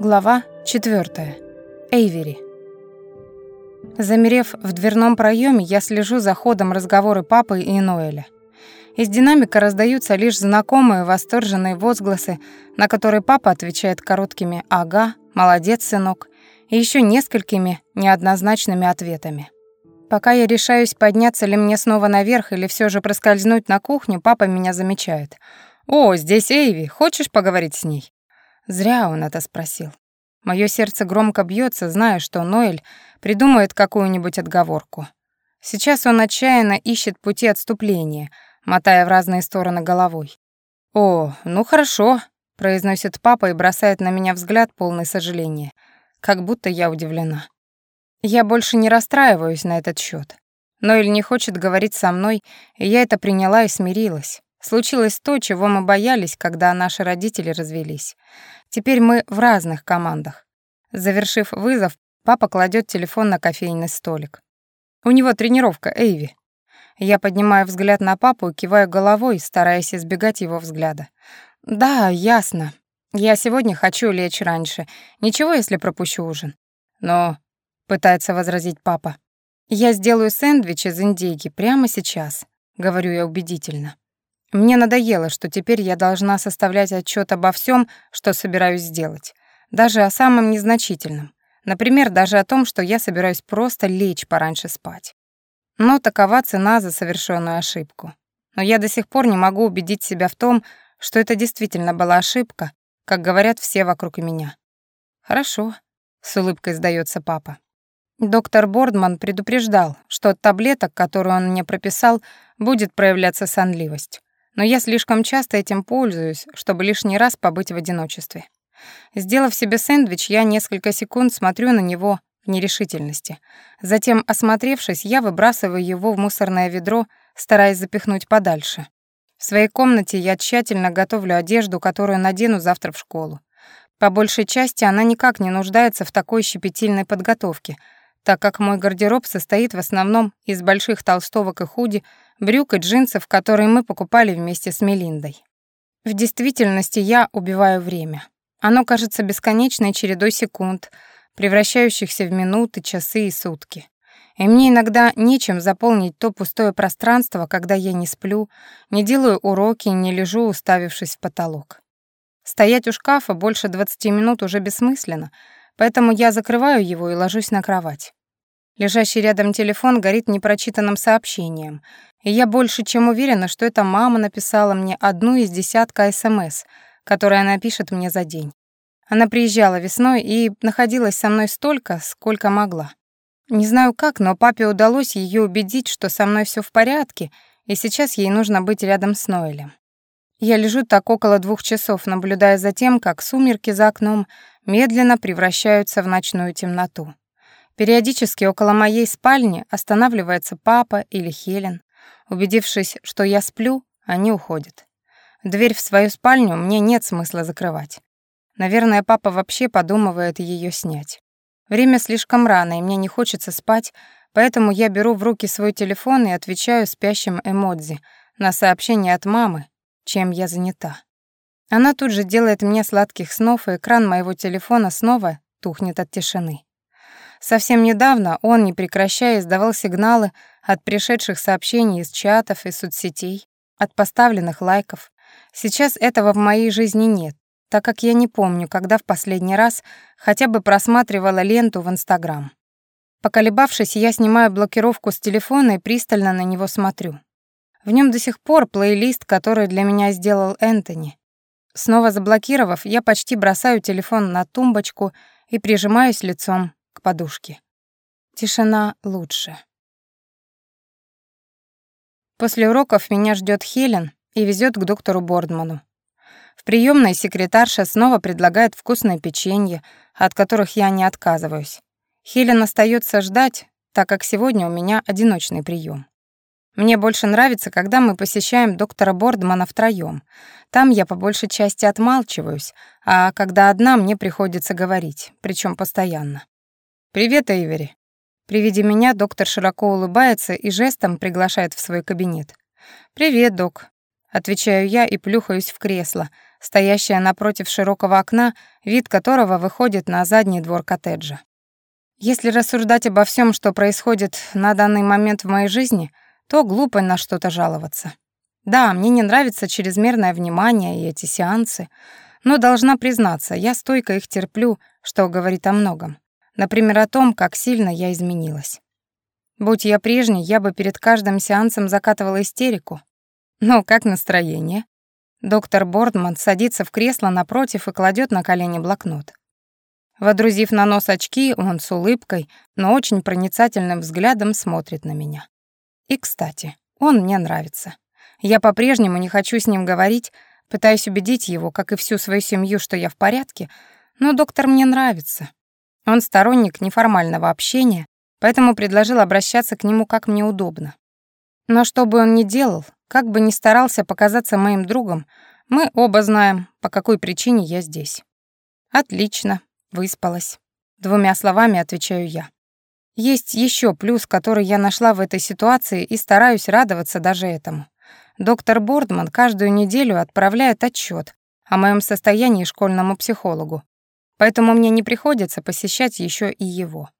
Глава 4. Эйвери. Замерев в дверном проеме, я слежу за ходом разговора папы и Ноэля. Из динамика раздаются лишь знакомые восторженные возгласы, на которые папа отвечает короткими «ага», «молодец, сынок» и еще несколькими неоднозначными ответами. Пока я решаюсь, подняться ли мне снова наверх или все же проскользнуть на кухню, папа меня замечает. «О, здесь Эйви, хочешь поговорить с ней?» Зря он это спросил. Моё сердце громко бьется, зная, что Ноэль придумает какую-нибудь отговорку. Сейчас он отчаянно ищет пути отступления, мотая в разные стороны головой. «О, ну хорошо», — произносит папа и бросает на меня взгляд полный сожаления, как будто я удивлена. Я больше не расстраиваюсь на этот счет. Ноэль не хочет говорить со мной, и я это приняла и смирилась. Случилось то, чего мы боялись, когда наши родители развелись. Теперь мы в разных командах. Завершив вызов, папа кладет телефон на кофейный столик. У него тренировка, Эйви. Я поднимаю взгляд на папу и киваю головой, стараясь избегать его взгляда. Да, ясно. Я сегодня хочу лечь раньше. Ничего, если пропущу ужин. Но, пытается возразить папа. Я сделаю сэндвич из индейки прямо сейчас, говорю я убедительно. Мне надоело, что теперь я должна составлять отчет обо всем, что собираюсь сделать, даже о самом незначительном. Например, даже о том, что я собираюсь просто лечь пораньше спать. Но такова цена за совершенную ошибку. Но я до сих пор не могу убедить себя в том, что это действительно была ошибка, как говорят все вокруг меня. «Хорошо», — с улыбкой сдается папа. Доктор Бордман предупреждал, что от таблеток, которые он мне прописал, будет проявляться сонливость но я слишком часто этим пользуюсь, чтобы лишний раз побыть в одиночестве. Сделав себе сэндвич, я несколько секунд смотрю на него в нерешительности. Затем, осмотревшись, я выбрасываю его в мусорное ведро, стараясь запихнуть подальше. В своей комнате я тщательно готовлю одежду, которую надену завтра в школу. По большей части она никак не нуждается в такой щепетильной подготовке, так как мой гардероб состоит в основном из больших толстовок и худи, брюк и джинсов, которые мы покупали вместе с Мелиндой. В действительности я убиваю время. Оно кажется бесконечной чередой секунд, превращающихся в минуты, часы и сутки. И мне иногда нечем заполнить то пустое пространство, когда я не сплю, не делаю уроки, не лежу, уставившись в потолок. Стоять у шкафа больше 20 минут уже бессмысленно, поэтому я закрываю его и ложусь на кровать. Лежащий рядом телефон горит непрочитанным сообщением, и я больше чем уверена, что это мама написала мне одну из десятка СМС, которые она пишет мне за день. Она приезжала весной и находилась со мной столько, сколько могла. Не знаю как, но папе удалось ее убедить, что со мной все в порядке, и сейчас ей нужно быть рядом с Ноэлем. Я лежу так около двух часов, наблюдая за тем, как сумерки за окном медленно превращаются в ночную темноту. Периодически около моей спальни останавливается папа или Хелен. Убедившись, что я сплю, они уходят. Дверь в свою спальню мне нет смысла закрывать. Наверное, папа вообще подумывает ее снять. Время слишком рано, и мне не хочется спать, поэтому я беру в руки свой телефон и отвечаю спящим эмодзи на сообщение от мамы, чем я занята. Она тут же делает мне сладких снов, и экран моего телефона снова тухнет от тишины. Совсем недавно он, не прекращая, издавал сигналы от пришедших сообщений из чатов и соцсетей, от поставленных лайков. Сейчас этого в моей жизни нет, так как я не помню, когда в последний раз хотя бы просматривала ленту в Инстаграм. Поколебавшись, я снимаю блокировку с телефона и пристально на него смотрю. В нем до сих пор плейлист, который для меня сделал Энтони. Снова заблокировав, я почти бросаю телефон на тумбочку и прижимаюсь лицом к подушке. Тишина лучше. После уроков меня ждет Хелен и везет к доктору Бордману. В приемной секретарша снова предлагает вкусное печенье, от которых я не отказываюсь. Хелен остается ждать, так как сегодня у меня одиночный прием. Мне больше нравится, когда мы посещаем доктора Бордмана втроём. Там я по большей части отмалчиваюсь, а когда одна, мне приходится говорить, причем постоянно. «Привет, Эйвери». При виде меня доктор широко улыбается и жестом приглашает в свой кабинет. «Привет, док», — отвечаю я и плюхаюсь в кресло, стоящая напротив широкого окна, вид которого выходит на задний двор коттеджа. Если рассуждать обо всем, что происходит на данный момент в моей жизни, то глупо на что-то жаловаться. Да, мне не нравится чрезмерное внимание и эти сеансы, но должна признаться, я стойко их терплю, что говорит о многом. Например, о том, как сильно я изменилась. Будь я прежней, я бы перед каждым сеансом закатывала истерику. Но как настроение? Доктор Бордман садится в кресло напротив и кладет на колени блокнот. Водрузив на нос очки, он с улыбкой, но очень проницательным взглядом смотрит на меня. И, кстати, он мне нравится. Я по-прежнему не хочу с ним говорить, пытаюсь убедить его, как и всю свою семью, что я в порядке, но доктор мне нравится. Он сторонник неформального общения, поэтому предложил обращаться к нему как мне удобно. Но что бы он ни делал, как бы ни старался показаться моим другом, мы оба знаем, по какой причине я здесь. Отлично, выспалась. Двумя словами отвечаю я. Есть еще плюс, который я нашла в этой ситуации и стараюсь радоваться даже этому. Доктор Бордман каждую неделю отправляет отчет о моем состоянии школьному психологу, поэтому мне не приходится посещать еще и его.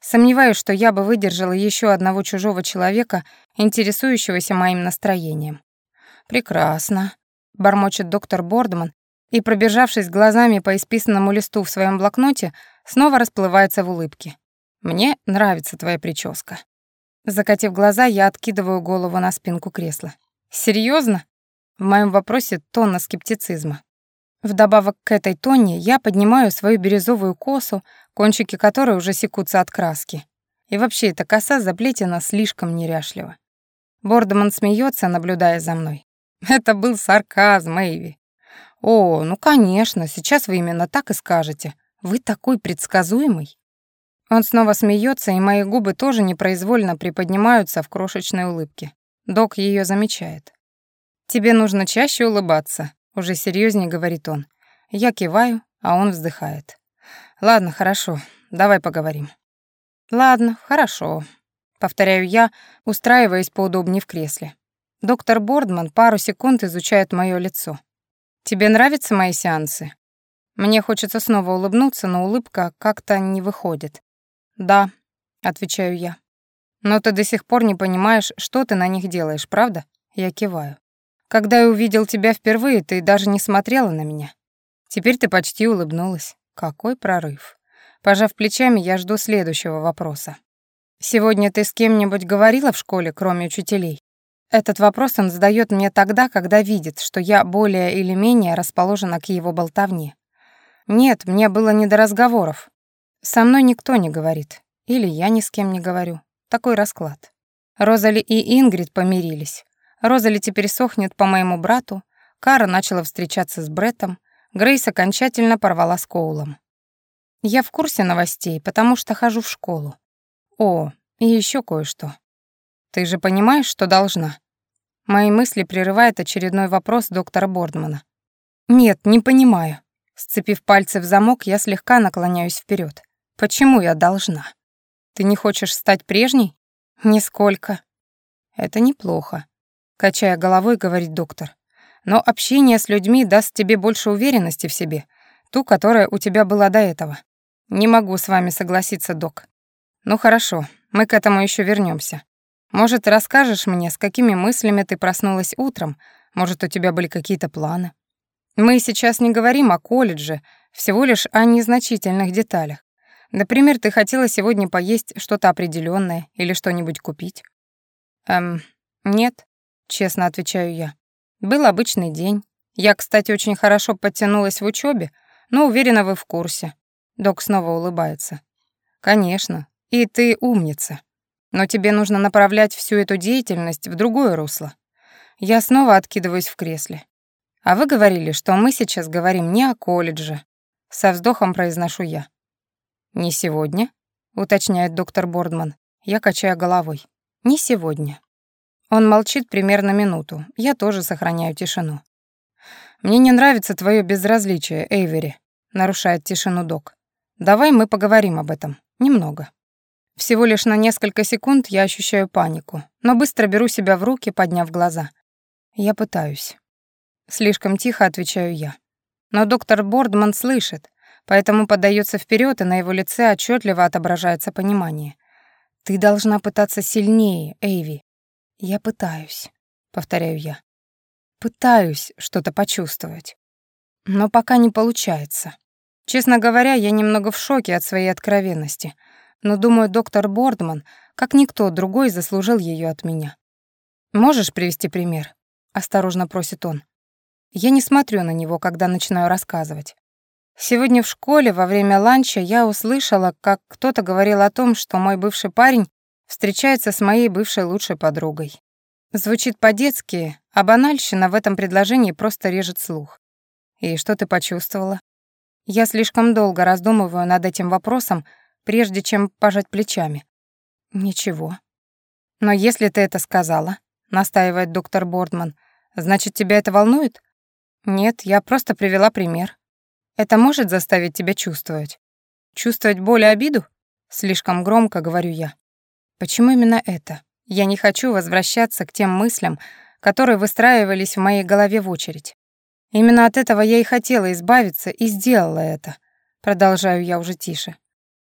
Сомневаюсь, что я бы выдержала еще одного чужого человека, интересующегося моим настроением. «Прекрасно», — бормочет доктор Бордман, и, пробежавшись глазами по исписанному листу в своем блокноте, снова расплывается в улыбке. «Мне нравится твоя прическа». Закатив глаза, я откидываю голову на спинку кресла. Серьезно? В моем вопросе тонна скептицизма. Вдобавок к этой тоне я поднимаю свою бирюзовую косу, кончики которой уже секутся от краски. И вообще эта коса заплетена слишком неряшливо. Бордман смеется, наблюдая за мной. Это был сарказм, Эйви. О, ну конечно, сейчас вы именно так и скажете. Вы такой предсказуемый. Он снова смеется, и мои губы тоже непроизвольно приподнимаются в крошечной улыбке. Док ее замечает. «Тебе нужно чаще улыбаться», уже серьезнее говорит он. Я киваю, а он вздыхает. Ладно, хорошо, давай поговорим. Ладно, хорошо, повторяю я, устраиваясь поудобнее в кресле. Доктор Бордман пару секунд изучает мое лицо. Тебе нравятся мои сеансы? Мне хочется снова улыбнуться, но улыбка как-то не выходит. Да, отвечаю я. Но ты до сих пор не понимаешь, что ты на них делаешь, правда? Я киваю. Когда я увидел тебя впервые, ты даже не смотрела на меня. Теперь ты почти улыбнулась. Какой прорыв. Пожав плечами, я жду следующего вопроса. Сегодня ты с кем-нибудь говорила в школе, кроме учителей? Этот вопрос он задает мне тогда, когда видит, что я более или менее расположена к его болтовне. Нет, мне было не до разговоров. Со мной никто не говорит. Или я ни с кем не говорю. Такой расклад. Розали и Ингрид помирились. Розали теперь сохнет по моему брату, Кара начала встречаться с Бреттом, Грейс окончательно порвала с Коулом. Я в курсе новостей, потому что хожу в школу. О, и еще кое-что. Ты же понимаешь, что должна? Мои мысли прерывает очередной вопрос доктора Бордмана. Нет, не понимаю. Сцепив пальцы в замок, я слегка наклоняюсь вперед. Почему я должна? Ты не хочешь стать прежней? Нисколько. Это неплохо. Качая головой, говорит доктор. Но общение с людьми даст тебе больше уверенности в себе, ту, которая у тебя была до этого. Не могу с вами согласиться, док. Ну хорошо, мы к этому еще вернемся. Может, расскажешь мне, с какими мыслями ты проснулась утром? Может, у тебя были какие-то планы? Мы сейчас не говорим о колледже, всего лишь о незначительных деталях. Например, ты хотела сегодня поесть что-то определенное или что-нибудь купить? Эм, нет. Честно отвечаю я. Был обычный день. Я, кстати, очень хорошо подтянулась в учебе, но уверена, вы в курсе. Док снова улыбается. Конечно. И ты умница. Но тебе нужно направлять всю эту деятельность в другое русло. Я снова откидываюсь в кресле. А вы говорили, что мы сейчас говорим не о колледже. Со вздохом произношу я. Не сегодня, уточняет доктор Бордман. Я качаю головой. Не сегодня. Он молчит примерно минуту. Я тоже сохраняю тишину. «Мне не нравится твое безразличие, Эйвери», — нарушает тишину док. «Давай мы поговорим об этом. Немного». Всего лишь на несколько секунд я ощущаю панику, но быстро беру себя в руки, подняв глаза. Я пытаюсь. Слишком тихо отвечаю я. Но доктор Бордман слышит, поэтому подается вперед, и на его лице отчетливо отображается понимание. «Ты должна пытаться сильнее, Эйви». «Я пытаюсь», — повторяю я. «Пытаюсь что-то почувствовать. Но пока не получается. Честно говоря, я немного в шоке от своей откровенности, но думаю, доктор Бордман, как никто другой, заслужил ее от меня. «Можешь привести пример?» — осторожно просит он. Я не смотрю на него, когда начинаю рассказывать. Сегодня в школе во время ланча я услышала, как кто-то говорил о том, что мой бывший парень встречается с моей бывшей лучшей подругой. Звучит по-детски, а банальщина в этом предложении просто режет слух. И что ты почувствовала? Я слишком долго раздумываю над этим вопросом, прежде чем пожать плечами. Ничего. Но если ты это сказала, настаивает доктор Бордман, значит, тебя это волнует? Нет, я просто привела пример. Это может заставить тебя чувствовать? Чувствовать боль и обиду? Слишком громко говорю я. Почему именно это? Я не хочу возвращаться к тем мыслям, которые выстраивались в моей голове в очередь. Именно от этого я и хотела избавиться и сделала это. Продолжаю я уже тише.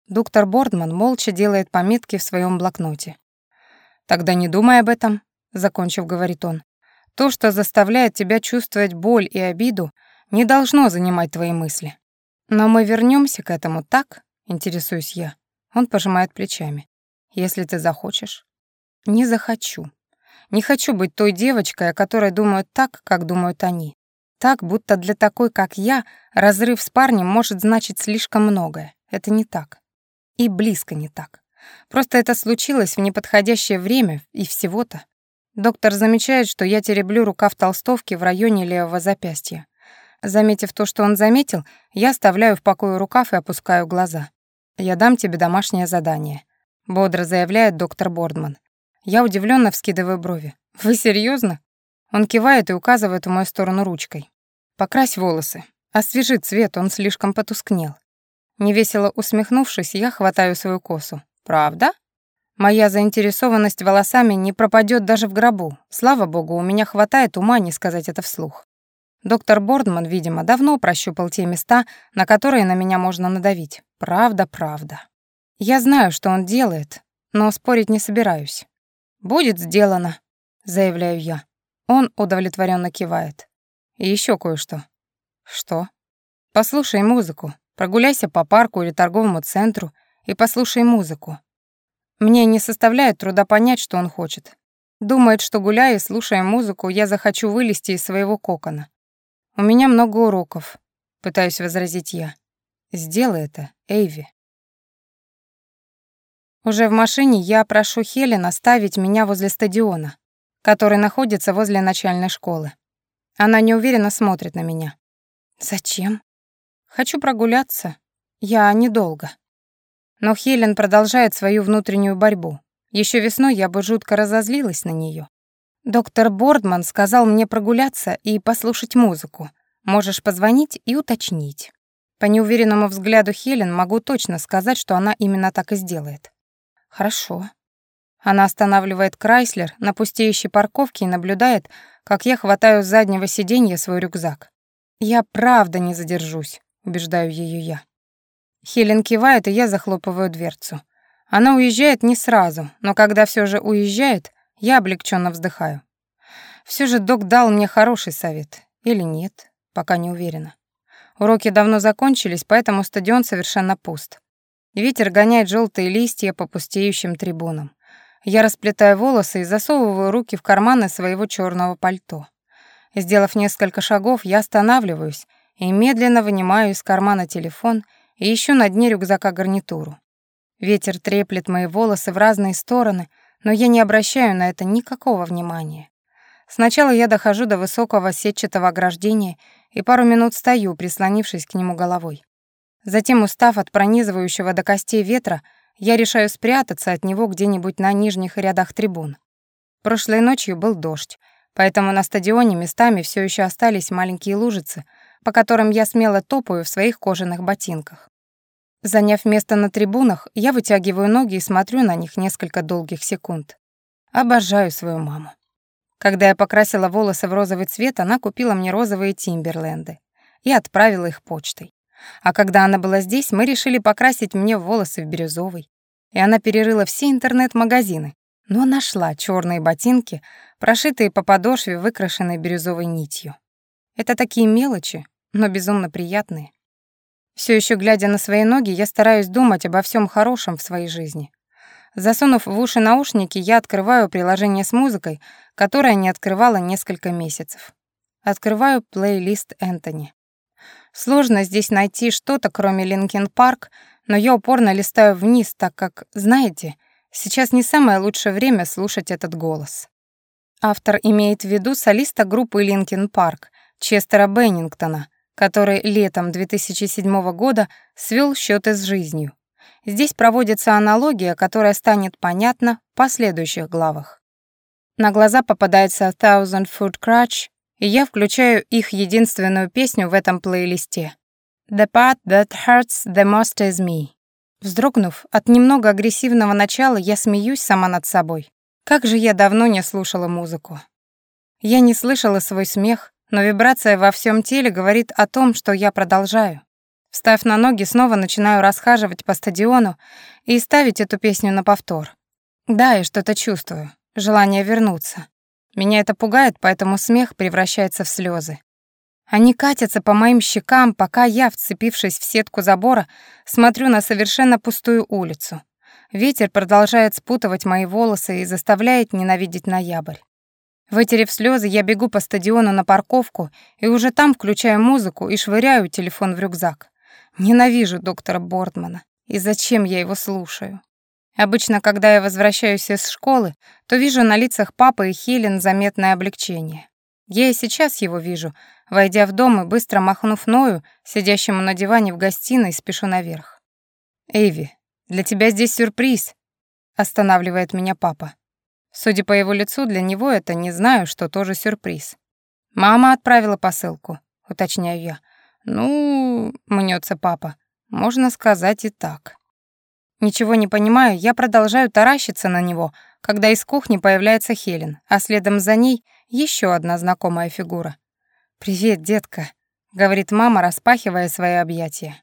Доктор Бордман молча делает пометки в своем блокноте. «Тогда не думай об этом», — закончив, говорит он. То, что заставляет тебя чувствовать боль и обиду, не должно занимать твои мысли. Но мы вернемся к этому, так? Интересуюсь я. Он пожимает плечами. Если ты захочешь. Не захочу. Не хочу быть той девочкой, о которой думают так, как думают они. Так, будто для такой, как я, разрыв с парнем может значить слишком многое. Это не так. И близко не так. Просто это случилось в неподходящее время и всего-то. Доктор замечает, что я тереблю рукав толстовки в районе левого запястья. Заметив то, что он заметил, я оставляю в покое рукав и опускаю глаза. «Я дам тебе домашнее задание», — бодро заявляет доктор Бордман. Я удивленно вскидываю брови. «Вы серьезно? Он кивает и указывает в мою сторону ручкой. «Покрась волосы. Освежи цвет, он слишком потускнел». Невесело усмехнувшись, я хватаю свою косу. «Правда?» Моя заинтересованность волосами не пропадет даже в гробу. Слава богу, у меня хватает ума не сказать это вслух. Доктор Бордман, видимо, давно прощупал те места, на которые на меня можно надавить. Правда, правда. Я знаю, что он делает, но спорить не собираюсь. «Будет сделано», — заявляю я. Он удовлетворенно кивает. И еще кое-что. Что? Послушай музыку. Прогуляйся по парку или торговому центру и послушай музыку. Мне не составляет труда понять, что он хочет. Думает, что гуляя и слушая музыку, я захочу вылезти из своего кокона. У меня много уроков, пытаюсь возразить я. Сделай это, Эйви. Уже в машине я прошу Хелен оставить меня возле стадиона, который находится возле начальной школы. Она неуверенно смотрит на меня. «Зачем?» «Хочу прогуляться. Я недолго». Но Хелен продолжает свою внутреннюю борьбу. Еще весной я бы жутко разозлилась на нее. Доктор Бордман сказал мне прогуляться и послушать музыку. Можешь позвонить и уточнить. По неуверенному взгляду Хелен могу точно сказать, что она именно так и сделает. Хорошо. Она останавливает Крайслер на пустеющей парковке и наблюдает, как я хватаю с заднего сиденья свой рюкзак. «Я правда не задержусь», — убеждаю ее я. Хелен кивает, и я захлопываю дверцу. Она уезжает не сразу, но когда все же уезжает, я облегченно вздыхаю. Все же док дал мне хороший совет. Или нет, пока не уверена. Уроки давно закончились, поэтому стадион совершенно пуст. Ветер гоняет желтые листья по пустеющим трибунам. Я расплетаю волосы и засовываю руки в карманы своего черного пальто. Сделав несколько шагов, я останавливаюсь и медленно вынимаю из кармана телефон и ищу на дне рюкзака гарнитуру. Ветер треплет мои волосы в разные стороны, но я не обращаю на это никакого внимания. Сначала я дохожу до высокого сетчатого ограждения и пару минут стою, прислонившись к нему головой. Затем, устав от пронизывающего до костей ветра, я решаю спрятаться от него где-нибудь на нижних рядах трибун. Прошлой ночью был дождь, поэтому на стадионе местами все еще остались маленькие лужицы, по которым я смело топаю в своих кожаных ботинках. Заняв место на трибунах, я вытягиваю ноги и смотрю на них несколько долгих секунд. Обожаю свою маму. Когда я покрасила волосы в розовый цвет, она купила мне розовые тимберленды. и отправила их почтой. А когда она была здесь, мы решили покрасить мне волосы в бирюзовый. И она перерыла все интернет-магазины, но нашла черные ботинки, прошитые по подошве, выкрашенной бирюзовой нитью. Это такие мелочи, но безумно приятные. Все еще глядя на свои ноги, я стараюсь думать обо всем хорошем в своей жизни. Засунув в уши наушники, я открываю приложение с музыкой, которое не открывала несколько месяцев. Открываю плейлист Энтони. Сложно здесь найти что-то, кроме Linkin Park, но я упорно листаю вниз, так как, знаете, сейчас не самое лучшее время слушать этот голос. Автор имеет в виду солиста группы Linkin Park, Честера Беннингтона, который летом 2007 года свел счеты с жизнью. Здесь проводится аналогия, которая станет понятна в последующих главах. На глаза попадается Thousand Foot Crutch, и я включаю их единственную песню в этом плейлисте. The part that hurts the most is me. Вздрогнув от немного агрессивного начала, я смеюсь сама над собой. Как же я давно не слушала музыку. Я не слышала свой смех, но вибрация во всем теле говорит о том, что я продолжаю. Встав на ноги, снова начинаю расхаживать по стадиону и ставить эту песню на повтор. Да, я что-то чувствую, желание вернуться. Меня это пугает, поэтому смех превращается в слезы. Они катятся по моим щекам, пока я, вцепившись в сетку забора, смотрю на совершенно пустую улицу. Ветер продолжает спутывать мои волосы и заставляет ненавидеть ноябрь. Вытерев слезы, я бегу по стадиону на парковку и уже там включаю музыку и швыряю телефон в рюкзак. Ненавижу доктора Бортмана. И зачем я его слушаю? Обычно, когда я возвращаюсь из школы, то вижу на лицах папы и Хелен заметное облегчение. Я и сейчас его вижу, войдя в дом и быстро махнув Ною, сидящему на диване в гостиной, спешу наверх. «Эйви, для тебя здесь сюрприз», — останавливает меня папа. Судя по его лицу, для него это не знаю, что тоже сюрприз. «Мама отправила посылку», — уточняю я. «Ну...» — мнется папа. «Можно сказать и так». Ничего не понимаю, я продолжаю таращиться на него, когда из кухни появляется Хелен, а следом за ней еще одна знакомая фигура. «Привет, детка», — говорит мама, распахивая свои объятия.